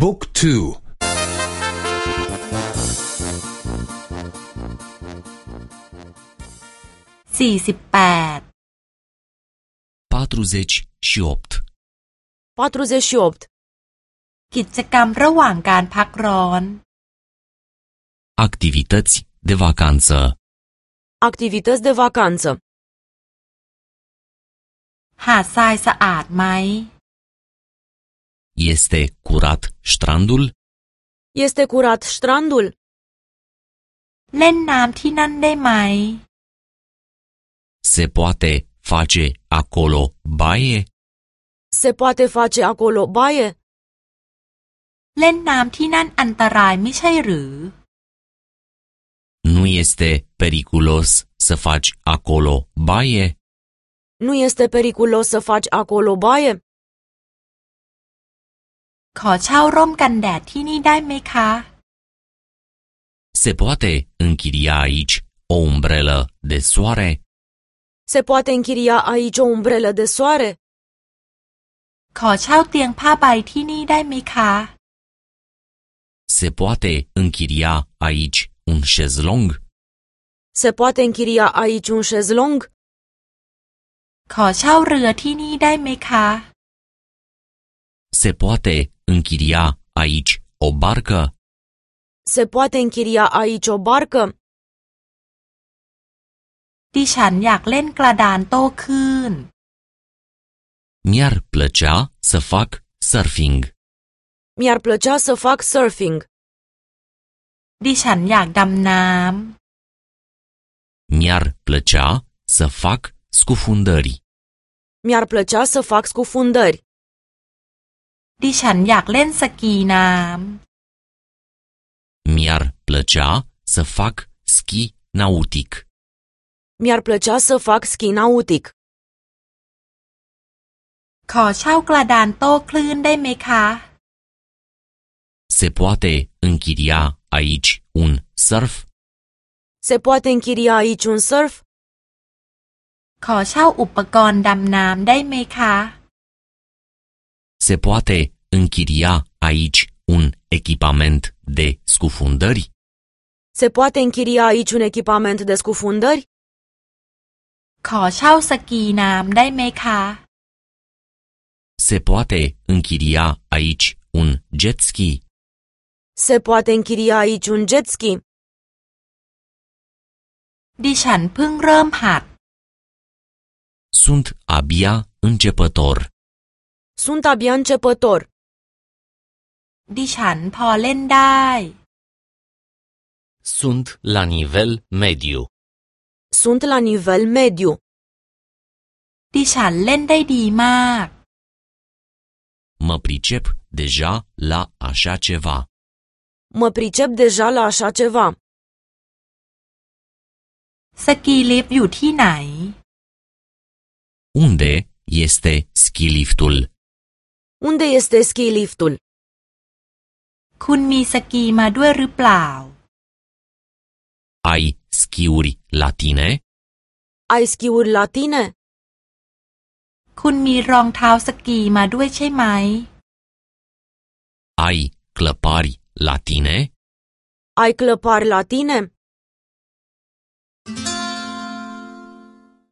บุ๊กทูสี่สิบแปด48 48. กิจกรรมระหว่างการพักร้อน Activități de vacanță Activități de vacanță. หาดทรายสะอาดไหม Este curat strandul? Este curat strandul? เล่นน้ำที่นั่นได้ไหม Se poate face acolo baie? Se poate face acolo baie? เล่นน้ำที่นั่นอันตรายไม่ใช่หรือ Nu este periculos să faci acolo baie? Nu este periculos să faci acolo baie? ขอเช่าร่มกันแดดที่นี่ได้ไหมคะ Se poate închiria aici o umbrelă de soare? Se poate închiria aici o umbrelă de soare? ขอเช่าเตียงผ้าใบที่นี่ได้ไหมคะ Se poate închiria aici un șezlong? Se poate închiria aici un șezlong? ขอเช่าเรือที่นี่ได้ไหมคะ Se poate închiria aici o barcă? Se poate închiria aici o barcă? ดิฉันอยากเล่นกระดานโต้คลื่น Mi-ar plăcea să fac surfing. Mi-ar plăcea să fac surfing. ดิฉันอยากดำน้ Mi-ar plăcea să fac scufundări. Mi-ar plăcea să fac scufundări. ำ ดิฉันอยากเล่นสกีน้ Mi-ar plăcea să fac schi nautic. Mi-ar plăcea să fac schi nautic. ำ ขอเช่ากระดานโต้คลื่นได้ไหมคะ Se poate închiria aici un surf? Se poate închiria aici un surf? ขอเช่าอุปกรณ์ดำน้ำได้ไหมคะ Se poate închiria aici un echipament de scufundări? Se poate închiria aici un echipament de scufundări? ขอเช่าสกีน้ำได้ไหมคะ Se poate închiria aici un jet ski? Se poate închiria aici un jet ski? ดิฉันเพิ่งเริ่มหัด Sunt abia începător. Sunt abia începător. ดิฉันพอเล่นได้ Sunt la nivel mediu. Sunt la nivel mediu. ดิฉันเล่นได้ดีมาก Mă pricep deja la așa ceva. Mă pricep deja la așa ceva. สกีลิฟต์อยู่ที่ไหน Unde este skiliftul? Unde este ski liftul? คุณมีสกีมาด้วยหรือเปล่า Ai schiuri la tine? Ai schiuri la tine? คุณมีรองเท้าสกีมาด้วยใช่ไหม Ai clăpari la tine? Ai clăpari la tine?